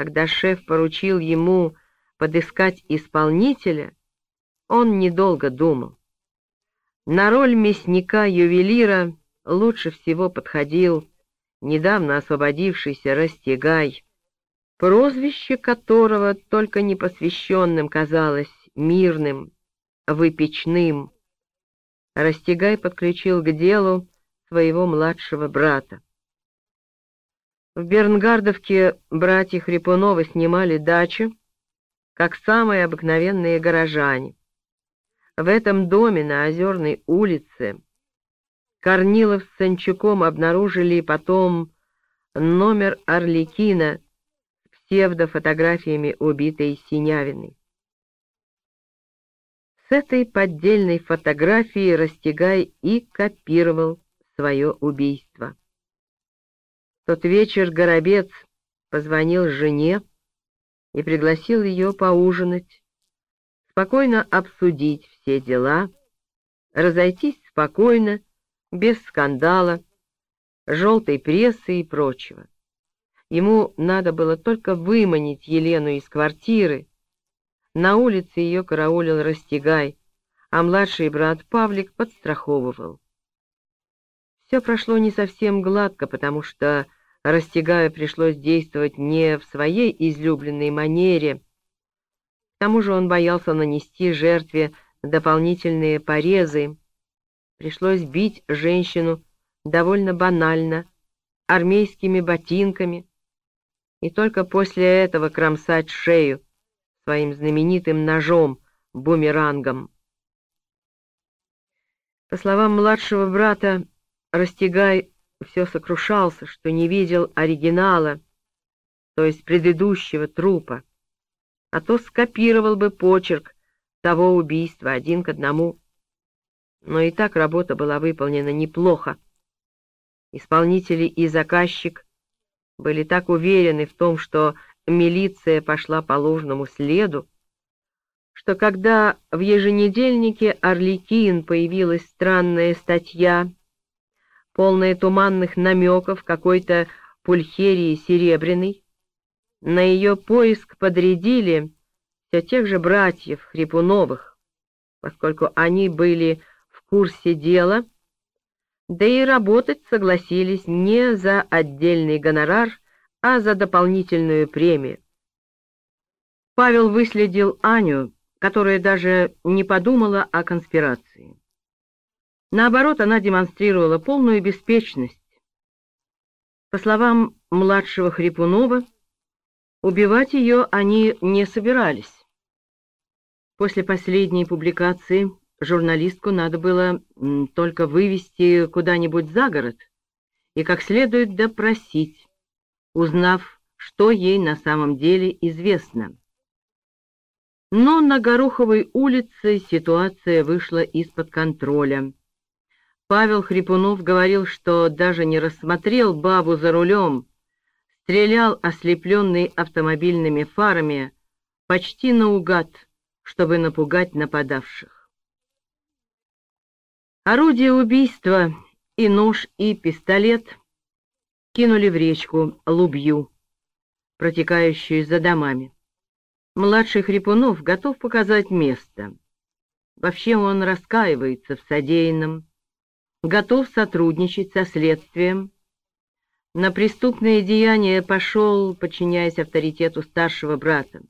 когда шеф поручил ему подыскать исполнителя, он недолго думал. На роль мясника-ювелира лучше всего подходил недавно освободившийся Растягай, прозвище которого только непосвященным казалось мирным, выпечным. Растягай подключил к делу своего младшего брата. В Бернгардовке братья Хрипуновы снимали дачу, как самые обыкновенные горожане. В этом доме на Озерной улице Корнилов с Санчуком обнаружили потом номер Орликина с псевдофотографиями убитой Синявиной. С этой поддельной фотографии Растягай и копировал свое убийство. Тот вечер Горобец позвонил жене и пригласил ее поужинать, спокойно обсудить все дела, разойтись спокойно, без скандала, желтой прессы и прочего. Ему надо было только выманить Елену из квартиры. На улице ее караулил Растягай, а младший брат Павлик подстраховывал. Все прошло не совсем гладко, потому что Растягаю пришлось действовать не в своей излюбленной манере. К тому же он боялся нанести жертве дополнительные порезы. Пришлось бить женщину довольно банально, армейскими ботинками, и только после этого кромсать шею своим знаменитым ножом-бумерангом. По словам младшего брата, Растягай все сокрушался, что не видел оригинала, то есть предыдущего трупа, а то скопировал бы почерк того убийства один к одному. Но и так работа была выполнена неплохо. Исполнители и заказчик были так уверены в том, что милиция пошла по ложному следу, что когда в еженедельнике «Орликин» появилась странная статья полная туманных намеков какой-то пульхерии серебряной. На ее поиск подрядили все тех же братьев Хрипуновых, поскольку они были в курсе дела, да и работать согласились не за отдельный гонорар, а за дополнительную премию. Павел выследил Аню, которая даже не подумала о конспирации. Наоборот, она демонстрировала полную беспечность. По словам младшего Хрипунова, убивать ее они не собирались. После последней публикации журналистку надо было только вывести куда-нибудь за город и как следует допросить, узнав, что ей на самом деле известно. Но на Гороховой улице ситуация вышла из-под контроля. Павел Хрипунов говорил, что даже не рассмотрел бабу за рулем, стрелял ослепленный автомобильными фарами почти наугад, чтобы напугать нападавших. Орудие убийства и нож, и пистолет кинули в речку Лубью, протекающую за домами. Младший Хрипунов готов показать место. Вообще он раскаивается в содеянном, готов сотрудничать со следствием. На преступные деяния пошел, подчиняясь авторитету старшего брата.